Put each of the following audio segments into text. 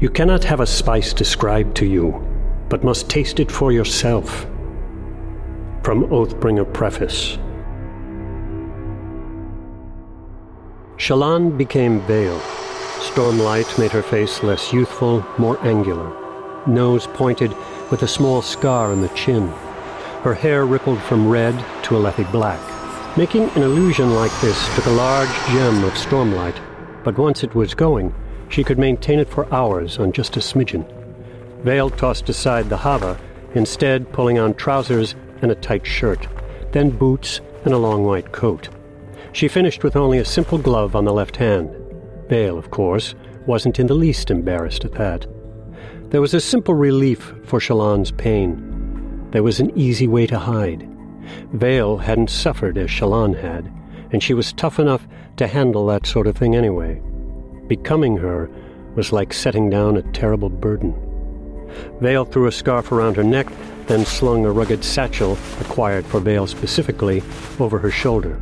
You cannot have a spice described to you, but must taste it for yourself. From Oathbringer Preface. Shallan became Veil. Stormlight made her face less youthful, more angular. Nose pointed with a small scar on the chin. Her hair rippled from red to Alethi black. Making an illusion like this took a large gem of stormlight, but once it was going, she could maintain it for hours on just a smidgen. Veil tossed aside the havah, instead pulling on trousers and a tight shirt, then boots and a long white coat. She finished with only a simple glove on the left hand. Veil, of course, wasn't in the least embarrassed at that. There was a simple relief for Shallan's pain. There was an easy way to hide. Veil hadn't suffered as Shallan had, and she was tough enough to handle that sort of thing anyway. Becoming her was like setting down a terrible burden. Veil threw a scarf around her neck, then slung a rugged satchel, acquired for Veil specifically, over her shoulder.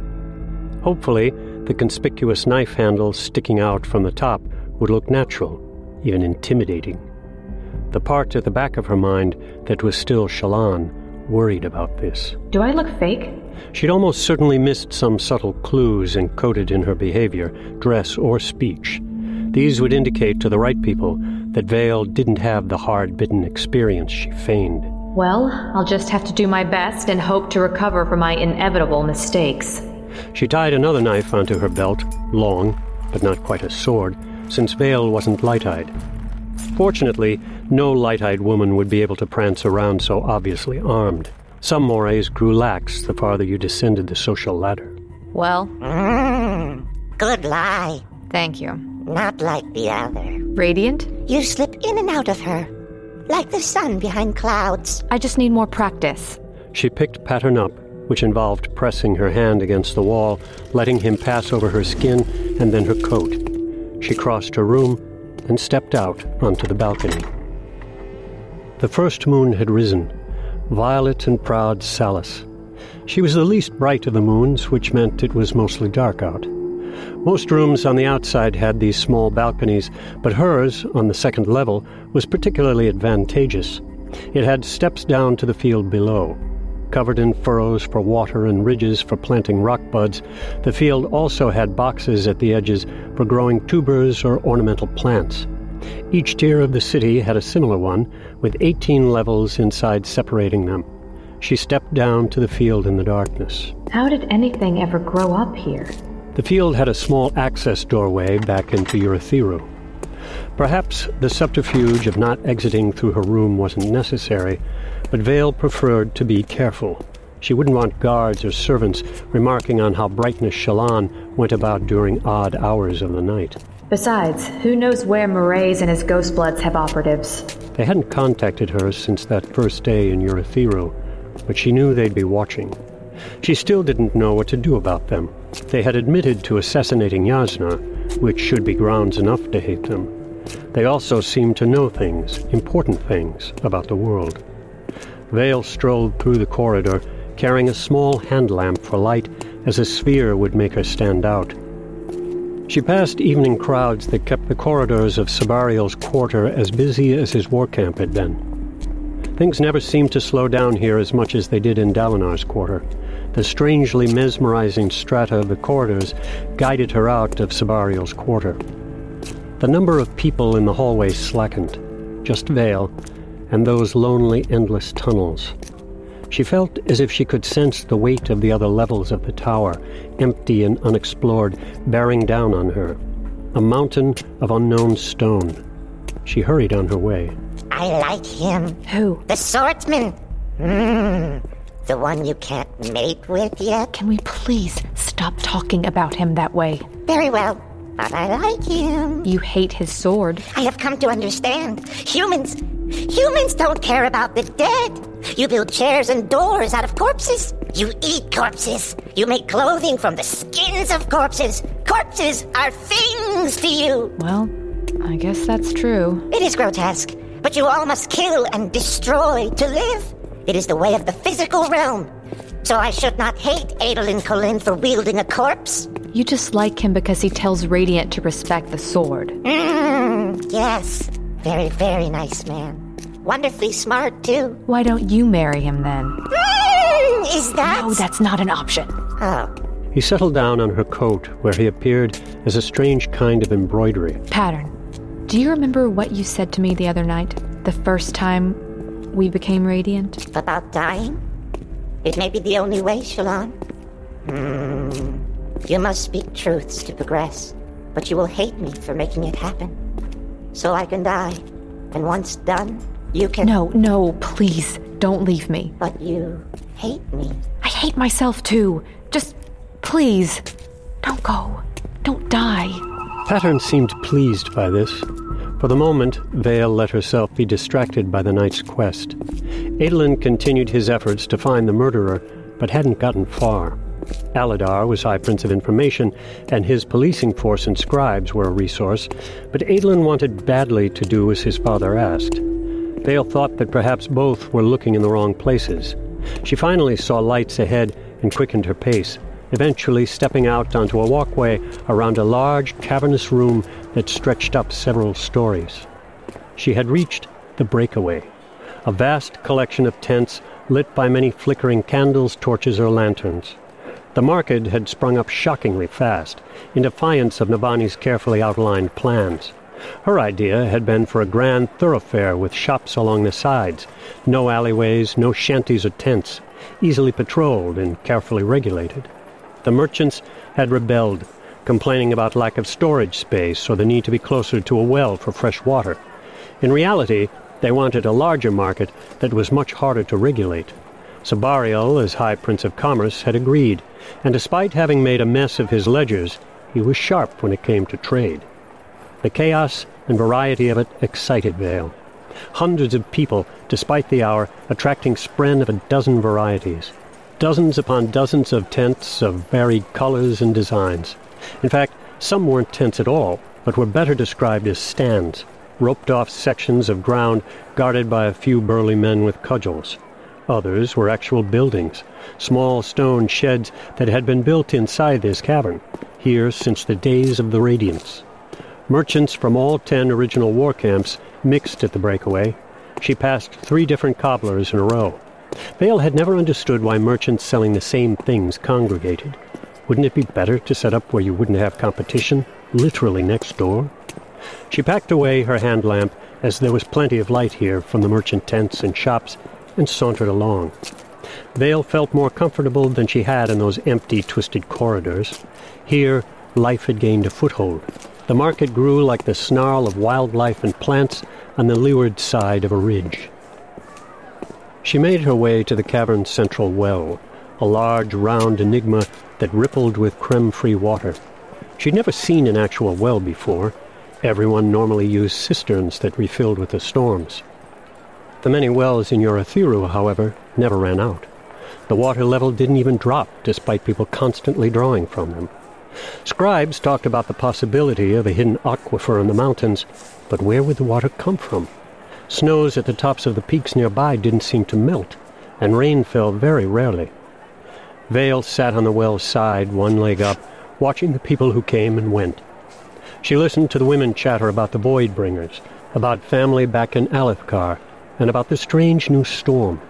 Hopefully, the conspicuous knife handle sticking out from the top would look natural, even intimidating. The part at the back of her mind that was still Shallan worried about this. Do I look fake? She'd almost certainly missed some subtle clues encoded in her behavior, dress, or speech. These would indicate to the right people that Veil didn't have the hard bitten experience she feigned. Well, I'll just have to do my best and hope to recover from my inevitable mistakes. She tied another knife onto her belt, long, but not quite a sword, since Veil wasn't light eyed. Fortunately, no light eyed woman would be able to prance around so obviously armed. Some mores grew lax the farther you descended the social ladder. Well, Mm, good lie. Thank you. Not like the other. Radiant? You slip in and out of her, like the sun behind clouds. I just need more practice. She picked Pattern up, which involved pressing her hand against the wall, letting him pass over her skin and then her coat. She crossed her room and stepped out onto the balcony. The first moon had risen, violet and proud Salas. She was the least bright of the moons, which meant it was mostly dark out. Most rooms on the outside had these small balconies, but hers, on the second level, was particularly advantageous. It had steps down to the field below. Covered in furrows for water and ridges for planting rock buds, the field also had boxes at the edges for growing tubers or ornamental plants. Each tier of the city had a similar one, with 18 levels inside separating them. She stepped down to the field in the darkness. How did anything ever grow up here? The field had a small access doorway back into Urithiru. Perhaps the subterfuge of not exiting through her room wasn't necessary, but Veil preferred to be careful. She wouldn't want guards or servants remarking on how brightness Shallan went about during odd hours of the night. Besides, who knows where Mraize and his Ghostbloods have operatives? They hadn't contacted her since that first day in Urithiru, but she knew they'd be watching. She still didn't know what to do about them. They had admitted to assassinating Jasnah, which should be grounds enough to hate them. They also seemed to know things, important things, about the world. Veil strolled through the corridor, carrying a small hand lamp for light, as a sphere would make her stand out. She passed evening crowds that kept the corridors of Sebarial's quarter as busy as his war camp had been. Things never seemed to slow down here as much as they did in Dalinar's quarter. The strangely mesmerizing strata of the corridors guided her out of Sebarial's quarter. The number of people in the hallway slackened, just Veil, and those lonely, endless tunnels. She felt as if she could sense the weight of the other levels of the tower, empty and unexplored, bearing down on her. A mountain of unknown stone. She hurried on her way. I like him. Who? The swordsman. Mm, the one you can't mate with yet. Can we please stop talking about him that way? Very well, but I like him. You hate his sword. I have come to understand. Humans, humans don't care about the dead. You build chairs and doors out of corpses. You eat corpses. You make clothing from the skins of corpses. Corpses are things to you. Well, I guess that's true. It is grotesque, but you all must kill and destroy to live. It is the way of the physical realm. So I should not hate Adolin Kholin for wielding a corpse? You just like him because he tells Radiant to respect the sword. Mm, yes. Very, very nice man. Wonderfully smart, too. Why don't you marry him then? Mm, is that? No, that's not an option. Oh, He settled down on her coat, where he appeared as a strange kind of embroidery. Pattern. Do you remember what you said to me the other night? The first time we became radiant? about dying? It may be the only way, Shallan. Hmm. You must speak truths to progress, but you will hate me for making it happen. So I can die. And once done, you can. No, no, please, don't leave me. But you hate me. I hate myself too. Just, please, don't go. Don't die. Pattern seemed pleased by this. For the moment, Veil let herself be distracted by the night's quest. Adolin continued his efforts to find the murderer, but hadn't gotten far. Aladar was High Prince of Information, and his policing force and scribes were a resource, but Adolin wanted badly to do as his father asked. Veil thought that perhaps both were looking in the wrong places. She finally saw lights ahead and quickened her pace, eventually stepping out onto a walkway around a large, cavernous room that stretched up several stories. She had reached the breakaway, a vast collection of tents lit by many flickering candles, torches, or lanterns. The market had sprung up shockingly fast, in defiance of Navani's carefully outlined plans. Her idea had been for a grand thoroughfare with shops along the sides, no alleyways, no shanties or tents, easily patrolled and carefully regulated. The merchants had rebelled, complaining about lack of storage space or the need to be closer to a well for fresh water. In reality, they wanted a larger market that was much harder to regulate. Sebarial, as High Prince of Commerce, had agreed, and despite having made a mess of his ledgers, he was sharp when it came to trade. The chaos and variety of it excited Veil. Hundreds of people, despite the hour, attracting spren of a dozen varieties. Dozens upon dozens of tents of varied colors and designs. In fact, some weren't tents at all, but were better described as stands, roped off sections of ground guarded by a few burly men with cudgels. Others were actual buildings, small stone sheds that had been built inside this cavern, here since the days of the Radiance. Merchants from all ten original war camps mixed at the breakaway. She passed three different cobblers in a row. Vale had never understood why merchants selling the same things congregated. Wouldn't it be better to set up where you wouldn't have competition, literally next door? She packed away her hand lamp, as there was plenty of light here from the merchant tents and shops, and sauntered along. Veil felt more comfortable than she had in those empty, twisted corridors. Here, life had gained a foothold. The market grew like the snarl of wildlife and plants on the leeward side of a ridge. She made her way to the cavern's central well, a large, round enigma that rippled with crem-free water. She'd never seen an actual well before. Everyone normally used cisterns that refilled with the storms. The many wells in Urithiru, however, never ran out. The water level didn't even drop, despite people constantly drawing from them. Scribes talked about the possibility of a hidden aquifer in the mountains, but where would the water come from? Snows at the tops of the peaks nearby didn't seem to melt, and rain fell very rarely. Veil sat on the well's side, one leg up, watching the people who came and went. She listened to the women chatter about the Voidbringers, about family back in Alethkar, and about the strange new storm.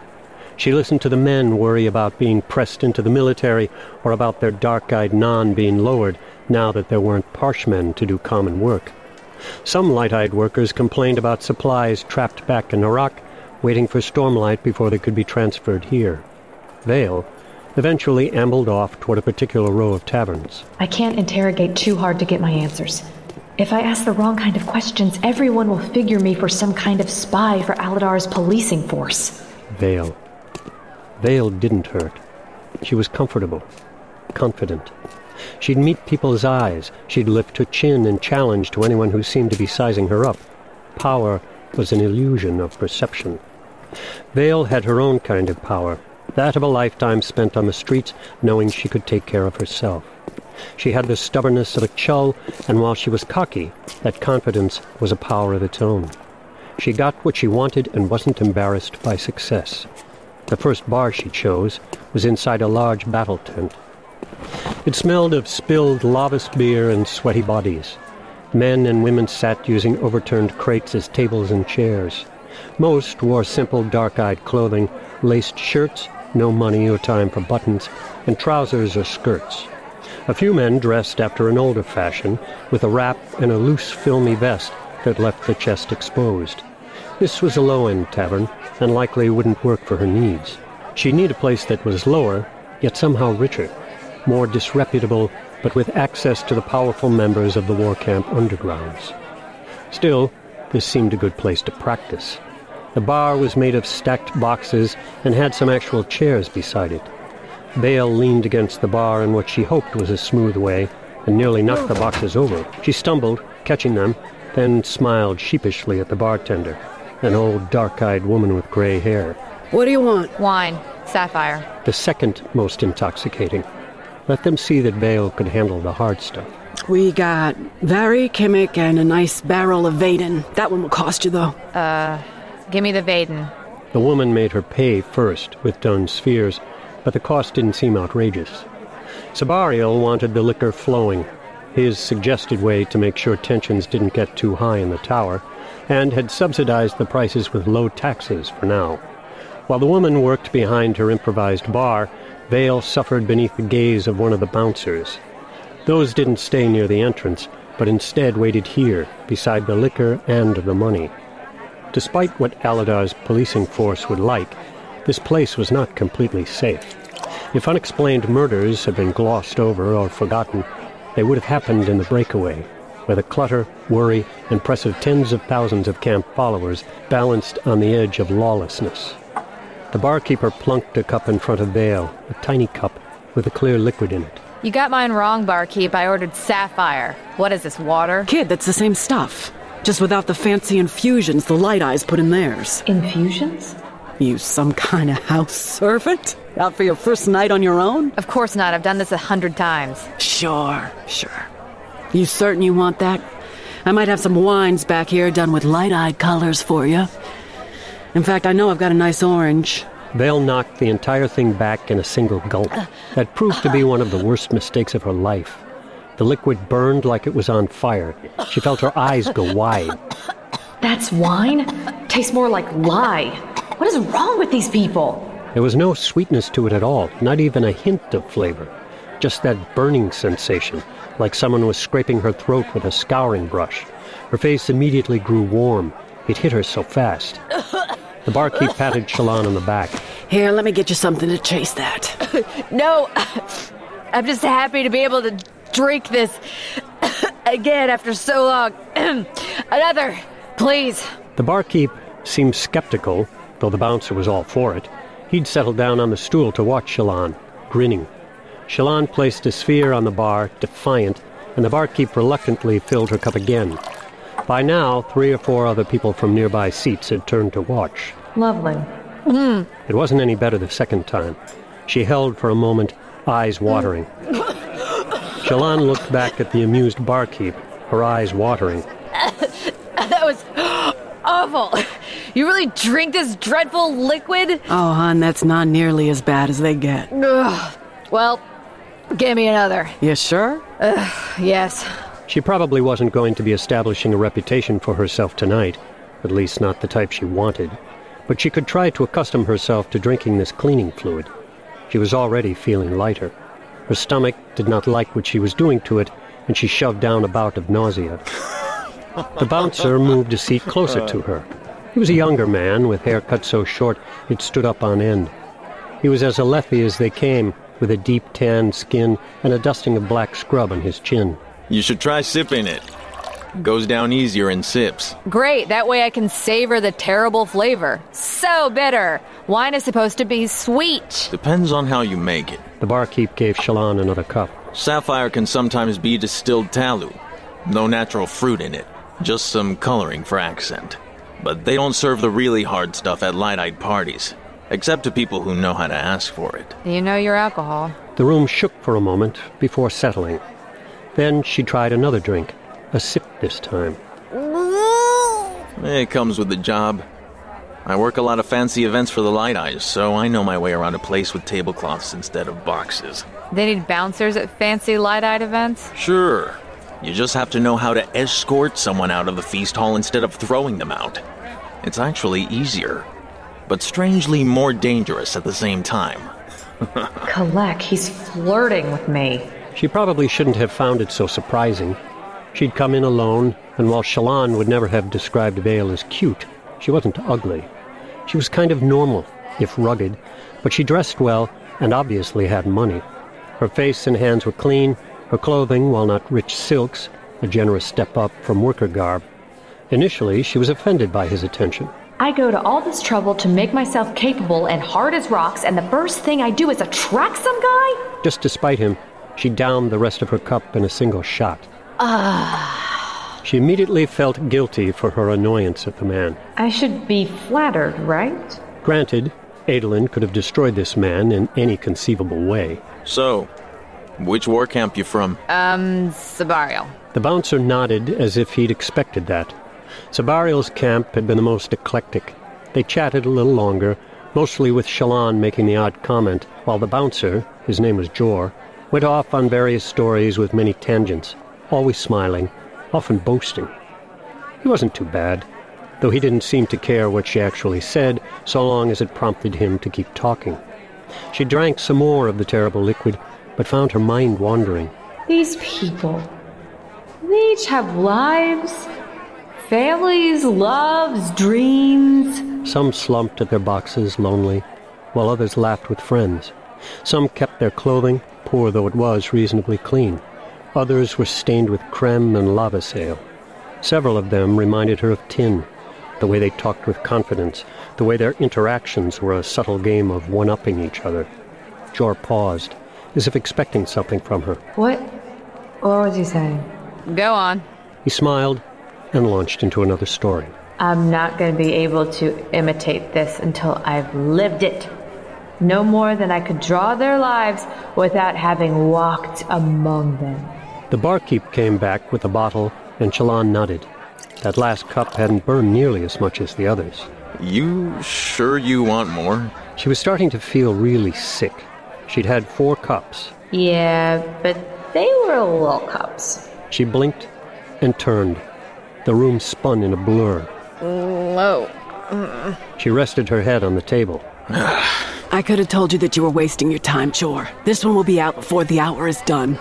She listened to the men worry about being pressed into the military or about their dark-eyed nahn being lowered now that there weren't parshmen to do common work. Some light-eyed workers complained about supplies trapped back in Iraq, waiting for stormlight before they could be transferred here. Veil eventually ambled off toward a particular row of taverns. I can't interrogate too hard to get my answers. If I ask the wrong kind of questions, everyone will figure me for some kind of spy for Aladar's policing force. Veil. Veil didn't hurt. She was comfortable, confident. She'd meet people's eyes. She'd lift her chin and challenge to anyone who seemed to be sizing her up. Power was an illusion of perception. Veil had her own kind of power, that of a lifetime spent on the streets knowing she could take care of herself. She had the stubbornness of a chull, and while she was cocky, that confidence was a power of its own. She got what she wanted and wasn't embarrassed by success. The first bar she chose was inside a large battle tent. It smelled of spilled lavis beer and sweaty bodies. Men and women sat using overturned crates as tables and chairs. Most wore simple dark-eyed clothing, laced shirts, no money or time for buttons, and trousers or skirts. A few men dressed after an older fashion, with a wrap and a loose filmy vest that left the chest exposed. This was a low-end tavern, and likely wouldn't work for her needs. She'd need a place that was lower, yet somehow richer, more disreputable, but with access to the powerful members of the war camp undergrounds. Still, this seemed a good place to practice. The bar was made of stacked boxes and had some actual chairs beside it. Veil leaned against the bar in what she hoped was a smooth way and nearly knocked the boxes over. She stumbled, catching them, then smiled sheepishly at the bartender, an old dark-eyed woman with gray hair. What do you want? Wine. Sapphire. The second most intoxicating. Let them see that Veil could handle the hard stuff. We got Vari, Kimmick, and a nice barrel of Vaden. That one will cost you, though. Uh, give me the Vaden. The woman made her pay first with Dun's spheres, but the cost didn't seem outrageous. Sebarial wanted the liquor flowing, his suggested way to make sure tensions didn't get too high in the tower, and had subsidized the prices with low taxes for now. While the woman worked behind her improvised bar, Veil suffered beneath the gaze of one of the bouncers. Those didn't stay near the entrance, but instead waited here, beside the liquor and the money. Despite what Aladar's policing force would like, this place was not completely safe. If unexplained murders had been glossed over or forgotten, they would have happened in the breakaway, where the clutter, worry, and press of tens of thousands of camp followers balanced on the edge of lawlessness. The barkeeper plunked a cup in front of Veil, a tiny cup with a clear liquid in it. You got mine wrong, barkeep. I ordered sapphire. What is this, water? Kid, that's the same stuff. Just without the fancy infusions the light eyes put in theirs. Infusions? You some kind of house servant? Out for your first night on your own? Of course not. I've done this a hundred times. Sure, sure. You certain you want that? I might have some wines back here done with light eyed colors for you. In fact, I know I've got a nice orange. Veil knocked the entire thing back in a single gulp. Uh, that proved to be uh-huh. one of the worst mistakes of her life. The liquid burned like it was on fire. She felt her eyes go wide. That's wine? Tastes more like lye. What is wrong with these people? There was no sweetness to it at all, not even a hint of flavor. Just that burning sensation, like someone was scraping her throat with a scouring brush. Her face immediately grew warm. It hit her so fast. The barkeep patted Shallan on the back. Here, let me get you something to chase that. No, I'm just happy to be able to drink this again after so long. Another, please. The barkeep seemed skeptical, though the bouncer was all for it. He'd settled down on the stool to watch Shallan, grinning. Shallan placed a sphere on the bar, defiant, and the barkeep reluctantly filled her cup again. By now, three or four other people from nearby seats had turned to watch. Lovely. Mm-hmm. It wasn't any better the second time. She held for a moment, eyes watering. Shallan looked back at the amused barkeep, her eyes watering. That was awful. You really drink this dreadful liquid? Oh, hon, that's not nearly as bad as they get. Ugh. Well, give me another. You sure? Yes. She probably wasn't going to be establishing a reputation for herself tonight, at least not the type she wanted. But she could try to accustom herself to drinking this cleaning fluid. She was already feeling lighter. Her stomach did not like what she was doing to it, and she shoved down a bout of nausea. The bouncer moved a seat closer to her. He was a younger man with hair cut so short it stood up on end. He was as Alethi as they came, with a deep tanned skin and a dusting of black scrub on his chin. You should try sipping it. Goes down easier in sips. Great. That way I can savor the terrible flavor. So bitter. Wine is supposed to be sweet. Depends on how you make it. The barkeep gave Shallan another cup. Sapphire can sometimes be distilled talu. No natural fruit in it, just some coloring for accent. But they don't serve the really hard stuff at light eyed parties, except to people who know how to ask for it. You know your alcohol. The room shook for a moment before settling. Then she tried another drink, a sip this time. It comes with the job. I work a lot of fancy events for the Light Eyes, so I know my way around a place with tablecloths instead of boxes. They need bouncers at fancy light eyed events? Sure. You just have to know how to escort someone out of the feast hall instead of throwing them out. It's actually easier, but strangely more dangerous at the same time. Kelek, he's flirting with me. She probably shouldn't have found it so surprising. She'd come in alone, and while Shallan would never have described Veil as cute, she wasn't ugly. She was kind of normal, if rugged, but she dressed well and obviously had money. Her face and hands were clean, her clothing, while not rich silks, a generous step up from worker garb. Initially, she was offended by his attention. I go to all this trouble to make myself capable and hard as rocks, and the first thing I do is attract some guy? Just to spite him, she downed the rest of her cup in a single shot. Ah. She immediately felt guilty for her annoyance at the man. I should be flattered, right? Granted, Adolin could have destroyed this man in any conceivable way. So, which war camp you from? Um, Sebarial. The bouncer nodded as if he'd expected that. Sebarial's camp had been the most eclectic. They chatted a little longer, mostly with Shallan making the odd comment, while the bouncer, his name was Jor, went off on various stories with many tangents, always smiling, often boasting. He wasn't too bad, though he didn't seem to care what she actually said so long as it prompted him to keep talking. She drank some more of the terrible liquid, but found her mind wandering. These people, they each have lives, families, loves, dreams. Some slumped at their boxes, lonely, while others laughed with friends. Some kept their clothing, poor though it was, reasonably clean. Others were stained with crem and lava lavasail. Several of them reminded her of Tyn, the way they talked with confidence, the way their interactions were a subtle game of one-upping each other. Jor paused, as if expecting something from her. What? What was he saying? Go on. He smiled and launched into another story. I'm not going to be able to imitate this until I've lived it. No more than I could draw their lives without having walked among them. The barkeep came back with a bottle, and Shallan nodded. That last cup hadn't burned nearly as much as the others. You sure you want more? She was starting to feel really sick. She'd had four cups. Yeah, but they were little cups. She blinked and turned. The room spun in a blur. Whoa. She rested her head on the table. I could have told you that you were wasting your time, Jor. This one will be out before the hour is done.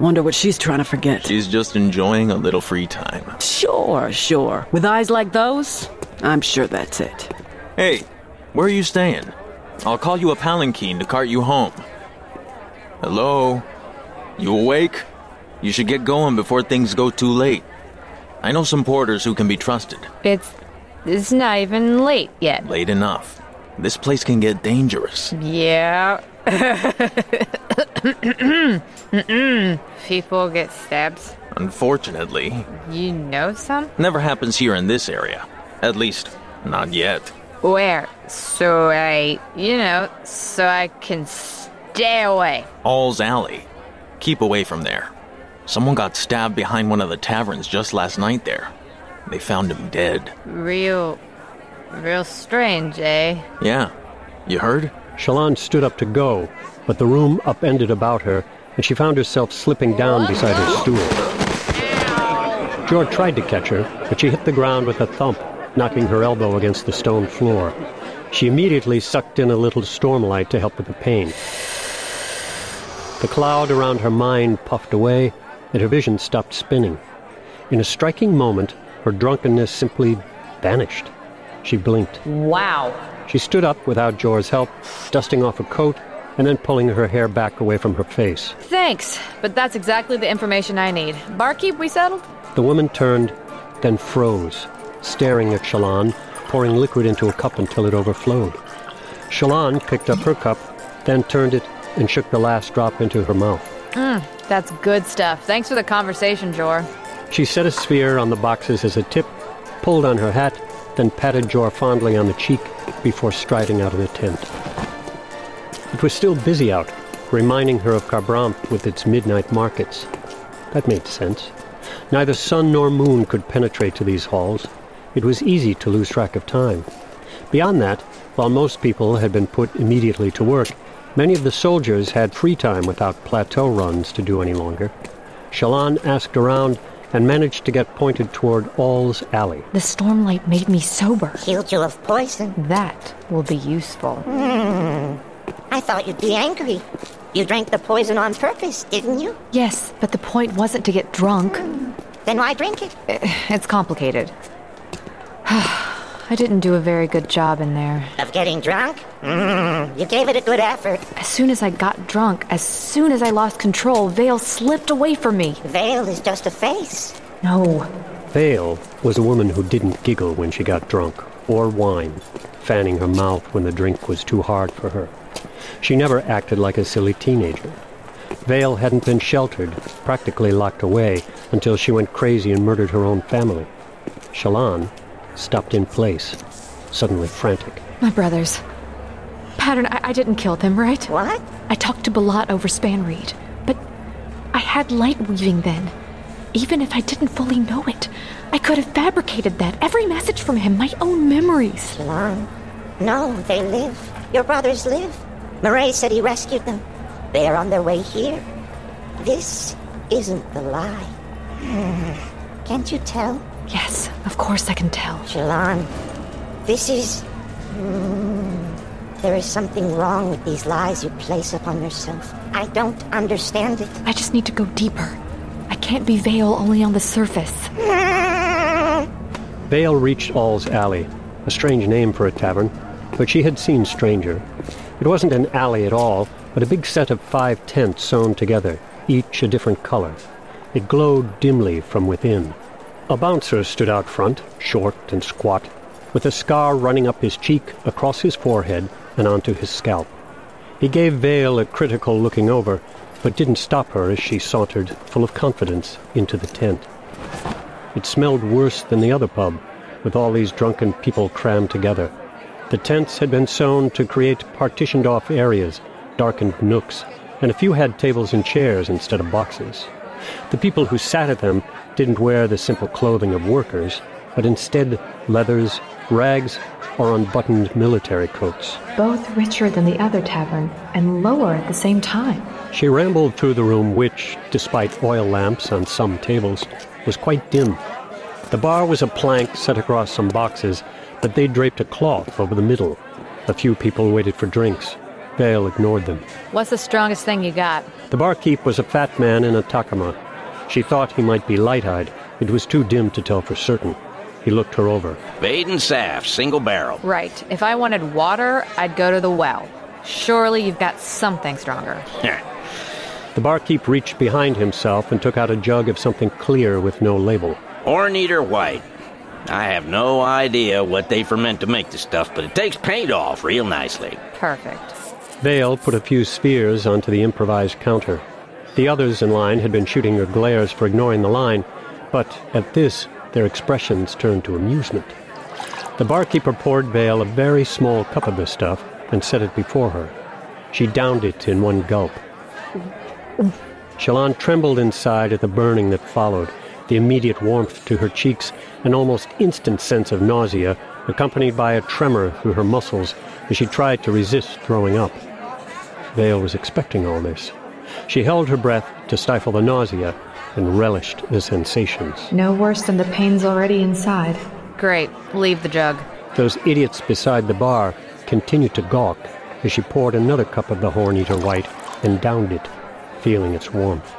Wonder what she's trying to forget. She's just enjoying a little free time. Sure, sure. With eyes like those, I'm sure that's it. Hey, where are you staying? I'll call you a palanquin to cart you home. Hello? You awake? You should get going before things go too late. I know some porters who can be trusted. It's. It's not even late yet. Late enough. This place can get dangerous. Yeah. People get stabbed. Unfortunately, You know some? never happens here in this area. At least, not yet. Where? So I, you know, so I can stay away. All's Alley. Keep away from there. Someone got stabbed behind one of the taverns just last night there. They found him dead. Real, real strange, eh? Yeah. You heard? Shallan stood up to go, but the room upended about her, and she found herself slipping down beside her stool. Jor tried to catch her, but she hit the ground with a thump, knocking her elbow against the stone floor. She immediately sucked in a little stormlight to help with the pain. The cloud around her mind puffed away, and her vision stopped spinning. In a striking moment, her drunkenness simply vanished. She blinked. Wow. She stood up without Jor's help, dusting off her coat and then pulling her hair back away from her face. Thanks, but that's exactly the information I need. Barkeep, we settled? The woman turned, then froze, staring at Shallan, pouring liquid into a cup until it overflowed. Shallan picked up her cup, then turned it and shook the last drop into her mouth. Hmm, that's good stuff. Thanks for the conversation, Jor. She set a sphere on the boxes as a tip, pulled on her hat, then patted Jor fondly on the cheek before striding out of the tent. It was still busy out, reminding her of Kharbranth with its midnight markets. That made sense. Neither sun nor moon could penetrate to these halls. It was easy to lose track of time. Beyond that, while most people had been put immediately to work, many of the soldiers had free time without plateau runs to do any longer. Shallan asked around and managed to get pointed toward All's alley. The stormlight made me sober. Healed you of poison. That will be useful. Hmm. I thought you'd be angry. You drank the poison on purpose, didn't you? Yes, but the point wasn't to get drunk. Hmm. Then why drink it? It's complicated. I didn't do a very good job in there. Of getting drunk? Mm, you gave it a good effort. As soon as I got drunk, as soon as I lost control, Veil slipped away from me. Veil is just a face. No. Veil was a woman who didn't giggle when she got drunk, or whine, fanning her mouth when the drink was too hard for her. She never acted like a silly teenager. Veil hadn't been sheltered, practically locked away, until she went crazy and murdered her own family. Shallan stopped in place, suddenly frantic. My brothers. Pattern, I, I didn't kill them, right? What? I talked to Balat over Spanreed, but I had light weaving then. Even if I didn't fully know it, I could have fabricated that. Every message from him, my own memories. Shallan. No, they live. Your brothers live. Mraize said he rescued them. They are on their way here. This isn't the lie. Can't you tell? Yes, of course I can tell. Shallan, this is. Hmm. There is something wrong with these lies you place upon yourself. I don't understand it. I just need to go deeper. I can't be Veil only on the surface. Veil reached All's Alley, a strange name for a tavern, but she had seen stranger. It wasn't an alley at all, but a big set of five tents sewn together, each a different color. It glowed dimly from within. A bouncer stood out front, short and squat, with a scar running up his cheek, across his forehead, and onto his scalp. He gave Veil a critical looking over, but didn't stop her as she sauntered, full of confidence, into the tent. It smelled worse than the other pub, with all these drunken people crammed together. The tents had been sewn to create partitioned off areas, darkened nooks, and a few had tables and chairs instead of boxes. The people who sat at them didn't wear the simple clothing of workers, but instead leathers, rags, or unbuttoned military coats. Both richer than the other tavern, and lower at the same time. She rambled through the room, which, despite oil lamps on some tables, was quite dim. The bar was a plank set across some boxes, but they draped a cloth over the middle. A few people waited for drinks. Veil ignored them. What's the strongest thing you got? The barkeep was a fat man in a takama. She thought he might be light-eyed. It was too dim to tell for certain. He looked her over. Baden Saft, single barrel. Right. If I wanted water, I'd go to the well. Surely you've got something stronger. The barkeep reached behind himself and took out a jug of something clear with no label. Horn Eater White. I have no idea what they ferment to make this stuff, but it takes paint off real nicely. Perfect. Veil put a few spheres onto the improvised counter. The others in line had been shooting her glares for ignoring the line, but at this, their expressions turned to amusement. The barkeeper poured Veil a very small cup of the stuff and set it before her. She downed it in one gulp. Shallan trembled inside at the burning that followed, the immediate warmth to her cheeks, an almost instant sense of nausea, accompanied by a tremor through her muscles as she tried to resist throwing up. Veil was expecting all this. She held her breath to stifle the nausea and relished the sensations. No worse than the pains already inside. Great. Leave the jug. Those idiots beside the bar continued to gawk as she poured another cup of the Horn Eater White and downed it, feeling its warmth.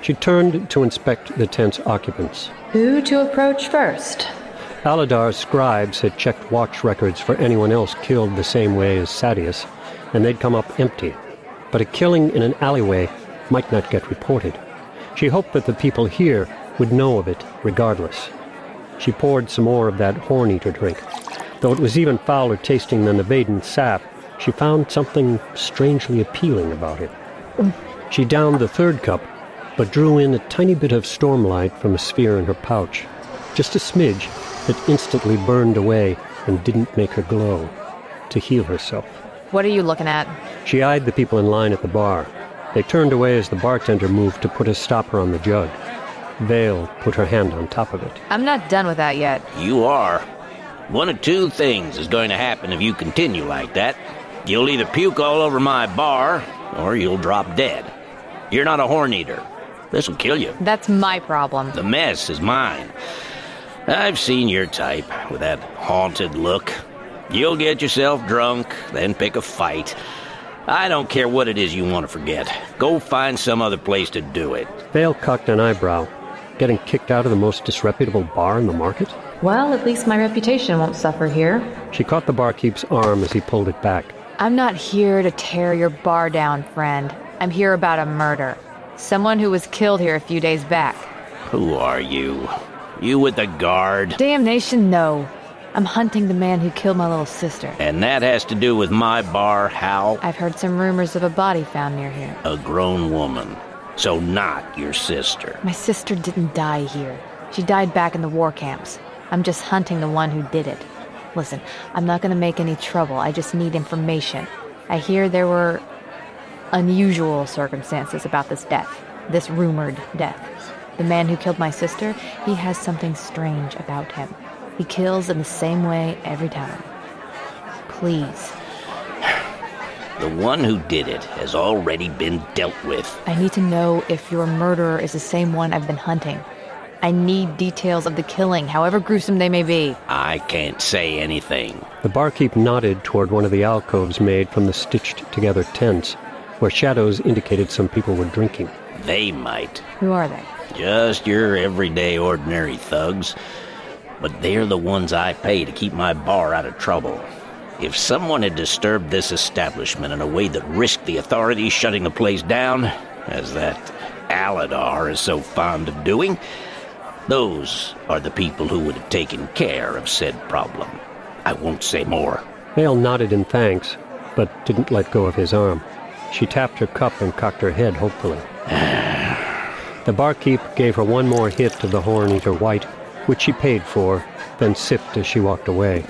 She turned to inspect the tent's occupants. Who to approach first? Aladar's scribes had checked watch records for anyone else killed the same way as Sadeas, and they'd come up empty. But a killing in an alleyway might not get reported. She hoped that the people here would know of it regardless. She poured some more of that horn eater drink. Though it was even fouler tasting than the Baden sap, she found something strangely appealing about it. She downed the third cup, but drew in a tiny bit of stormlight from a sphere in her pouch. Just a smidge that instantly burned away and didn't make her glow. To heal herself. What are you looking at? She eyed the people in line at the bar. They turned away as the bartender moved to put a stopper on the jug. Veil put her hand on top of it. I'm not done with that yet. You are. One of two things is going to happen if you continue like that. You'll either puke all over my bar, or you'll drop dead. You're not a horn eater. This'll kill you. That's my problem. The mess is mine. I've seen your type with that haunted look. You'll get yourself drunk, then pick a fight. I don't care what it is you want to forget. Go find some other place to do it. Veil cocked an eyebrow. Getting kicked out of the most disreputable bar in the market? Well, at least my reputation won't suffer here. She caught the barkeep's arm as he pulled it back. I'm not here to tear your bar down, friend. I'm here about a murder. Someone who was killed here a few days back. Who are you? You with the guard? Damnation, no. I'm hunting the man who killed my little sister. And that has to do with my bar, Hal? I've heard some rumors of a body found near here. A grown woman. So not your sister. My sister didn't die here. She died back in the war camps. I'm just hunting the one who did it. Listen, I'm not gonna make any trouble. I just need information. I hear there were unusual circumstances about this death, this rumored death. The man who killed my sister, he has something strange about him. He kills in the same way every time. Please, The one who did it has already been dealt with. I need to know if your murderer is the same one I've been hunting. I need details of the killing, however gruesome they may be. I can't say anything. The barkeep nodded toward one of the alcoves made from the stitched together tents, where shadows indicated some people were drinking. They might. Who are they? Just your everyday ordinary thugs. But they're the ones I pay to keep my bar out of trouble. If someone had disturbed this establishment in a way that risked the authorities shutting the place down, as that Aladar is so fond of doing, those are the people who would have taken care of said problem. I won't say more. Veil nodded in thanks, but didn't let go of his arm. She tapped her cup and cocked her head hopefully. the barkeep gave her one more hit of the Horn Eater White, which she paid for, then sipped as she walked away.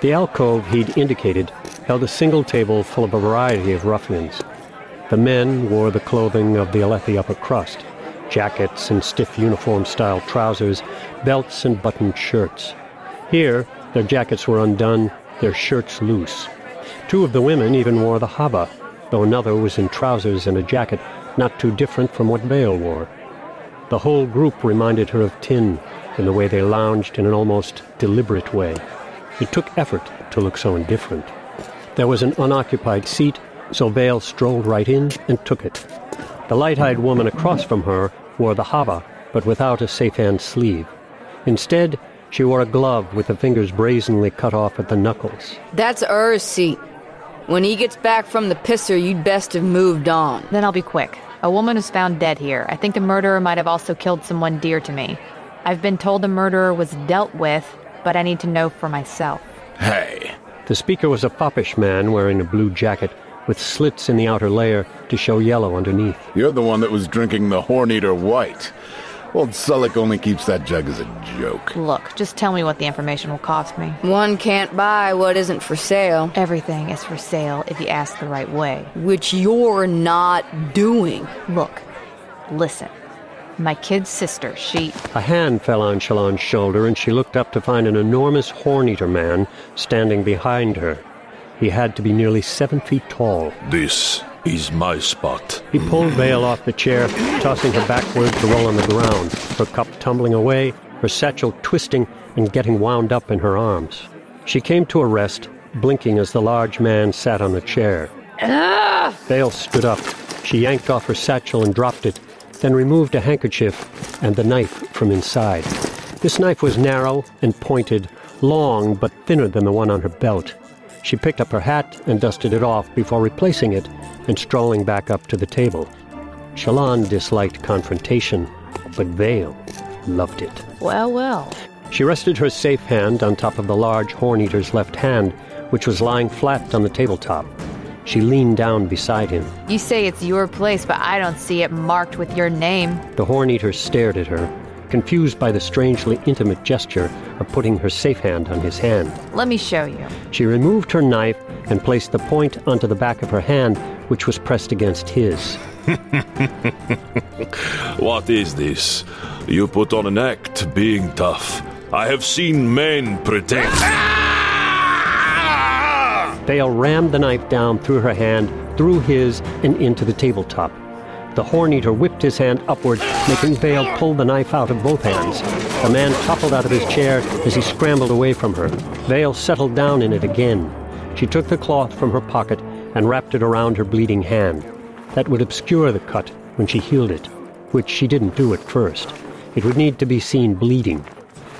The alcove he'd indicated held a single table full of a variety of ruffians. The men wore the clothing of the Alethi upper crust jackets and stiff uniform style trousers, belts and buttoned shirts. Here, their jackets were undone, their shirts loose. Two of the women even wore the havah, though another was in trousers and a jacket not too different from what Veil wore. The whole group reminded her of Tyn in the way they lounged in an almost deliberate way. It took effort to look so indifferent. There was an unoccupied seat, so Veil strolled right in and took it. The light-eyed woman across from her wore the havah, but without a safe-hand sleeve. Instead, she wore a glove with the fingers brazenly cut off at the knuckles. That's Ur's seat. When he gets back from the pisser, you'd best have moved on. Then I'll be quick. A woman was found dead here. I think the murderer might have also killed someone dear to me. I've been told the murderer was dealt with, but I need to know for myself. Hey, The speaker was a foppish man wearing a blue jacket with slits in the outer layer to show yellow underneath. you're the one that was drinking the Horn Eater White. Old Sullick only keeps that jug as a joke. Look, just tell me what the information will cost me. One can't buy what isn't for sale, Everything is for sale if you ask the right way. which you're not doing. Look, listen. My kid's sister, she. A hand fell on Shallan's shoulder, and she looked up to find an enormous horn-eater man standing behind her. He had to be nearly seven feet tall. This is my spot. He pulled Veil off the chair, tossing her backward to roll on the ground, her cup tumbling away, her satchel twisting and getting wound up in her arms. She came to a rest, blinking as the large man sat on a chair. Ah! Veil stood up. She yanked off her satchel and dropped it, then removed a handkerchief and the knife from inside. This knife was narrow and pointed, long but thinner than the one on her belt. She picked up her hat and dusted it off before replacing it and strolling back up to the table. Shallan disliked confrontation, but Veil loved it. Well, well. She rested her safe hand on top of the large horn eater's left hand, which was lying flat on the tabletop. She leaned down beside him. You say it's your place, but I don't see it marked with your name. The horn eater stared at her, confused by the strangely intimate gesture of putting her safe hand on his hand. Let me show you. She removed her knife and placed the point onto the back of her hand, which was pressed against his. What is this? You put on an act being tough. I have seen men pretend. Veil rammed the knife down through her hand, through his, and into the tabletop. The horn eater whipped his hand upward, making Veil pull the knife out of both hands. The man toppled out of his chair as he scrambled away from her. Veil settled down in it again. She took the cloth from her pocket and wrapped it around her bleeding hand. That would obscure the cut when she healed it, which she didn't do at first. It would need to be seen bleeding.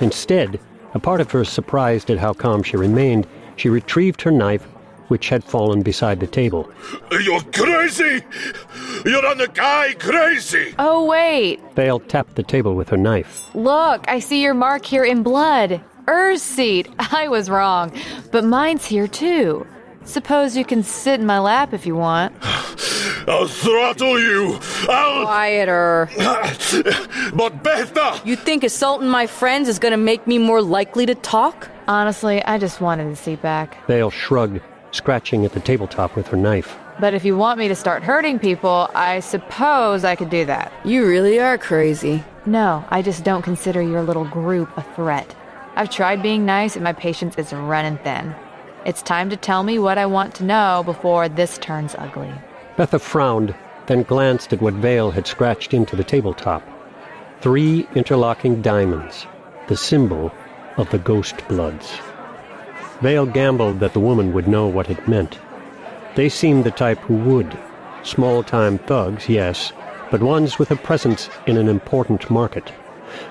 Instead, a part of her surprised at how calm she remained, she retrieved her knife, which had fallen beside the table. You're crazy! You're on the guy crazy! Oh, wait. Veil tapped the table with her knife. Look, I see your mark here in blood. Ur's seat. I was wrong. But mine's here too. Suppose you can sit in my lap if you want. I'll throttle you! I'll. Quieter. but Betha! You think assaulting my friends is gonna make me more likely to talk? Honestly, I just wanted to see back. Veil shrugged, scratching at the tabletop with her knife. But if you want me to start hurting people, I suppose I could do that. You really are crazy. No, I just don't consider your little group a threat. I've tried being nice and my patience is running thin. It's time to tell me what I want to know before this turns ugly. Betha frowned, then glanced at what Veil had scratched into the tabletop. Three interlocking diamonds, the symbol of the Ghost Bloods. Veil gambled that the woman would know what it meant. They seemed the type who would. Small-time thugs, yes, but ones with a presence in an important market.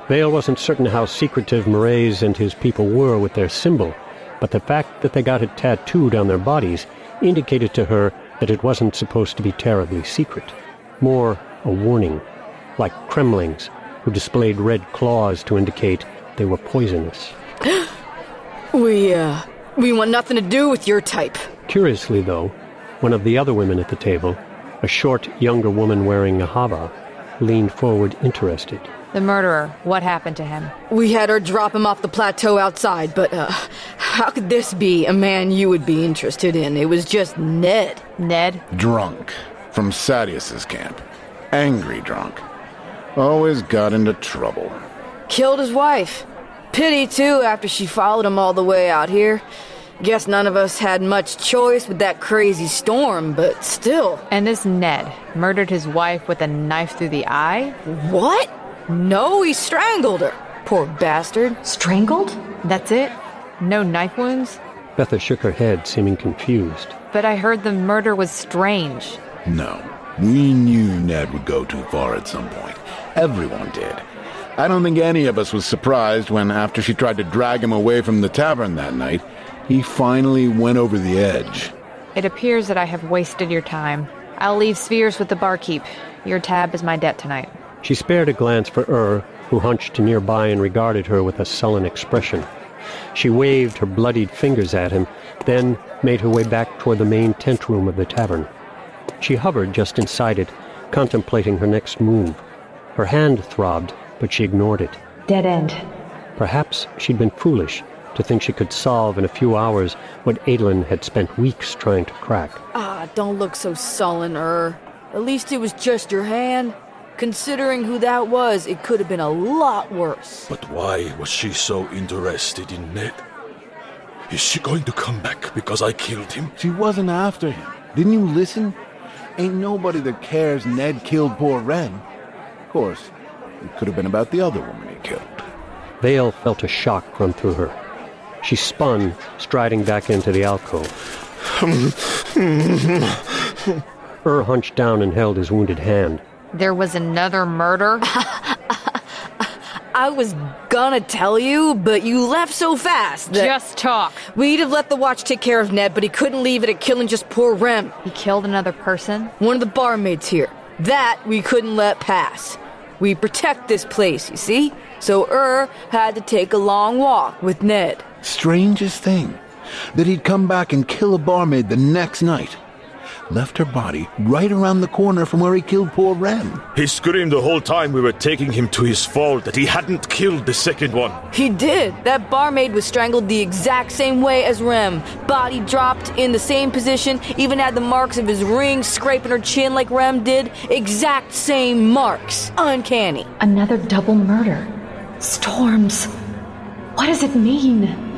Veil wasn't certain how secretive Mraize and his people were with their symbol, but the fact that they got it tattooed on their bodies indicated to her that it wasn't supposed to be terribly secret. More a warning, like cremlings, who displayed red claws to indicate they were poisonous. We, uh, we want nothing to do with your type. Curiously, though, one of the other women at the table, a short, younger woman wearing a havah, leaned forward interested. The murderer, what happened to him? We had her drop him off the plateau outside, but, uh, how could this be a man you would be interested in? It was just Ned. Ned? Drunk. From Sadeas's camp. Angry drunk. Always got into trouble. Killed his wife. Pity, too, after she followed him all the way out here. Guess none of us had much choice with that crazy storm, but still. And this Ned murdered his wife with a knife through the eye? What? No, he strangled her. Poor bastard. Strangled? That's it? No knife wounds? Betha shook her head, seeming confused. But I heard the murder was strange. No. We knew Ned would go too far at some point. Everyone did. I don't think any of us was surprised when, after she tried to drag him away from the tavern that night, he finally went over the edge. It appears that I have wasted your time. I'll leave spheres with the barkeep. Your tab is my debt tonight. She spared a glance for Ur, who hunched nearby and regarded her with a sullen expression. She waved her bloodied fingers at him, then made her way back toward the main tent room of the tavern. She hovered just inside it, contemplating her next move. Her hand throbbed, but she ignored it. Dead end. Perhaps she'd been foolish to think she could solve in a few hours what Adolin had spent weeks trying to crack. Ah, don't look so sullen, Er. At least it was just your hand. Considering who that was, it could have been a lot worse. But why was she so interested in Ned? Is she going to come back because I killed him? She wasn't after him. Didn't you listen? Ain't nobody that cares Ned killed poor Ren. Of course, it could have been about the other woman he killed. Veil felt a shock run through her. She spun, striding back into the alcove. Ur hunched down and held his wounded hand. There was another murder? I was gonna tell you, but you left so fast that Just talk. we'd have let the watch take care of Ned, but he couldn't leave it at killing just poor Rem, He killed another person? one of the barmaids here. That we couldn't let pass. We protect this place, you see? So Ur had to take a long walk with Ned. Strangest thing, that he'd come back and kill a barmaid the next night. Left her body right around the corner from where he killed poor Rem. He screamed the whole time we were taking him to his fall that he hadn't killed the second one. He did. That barmaid was strangled the exact same way as Rem. Body dropped in the same position, even had the marks of his ring scraping her chin like Rem did. Exact same marks. Uncanny. Another double murder. Storms. What does it mean?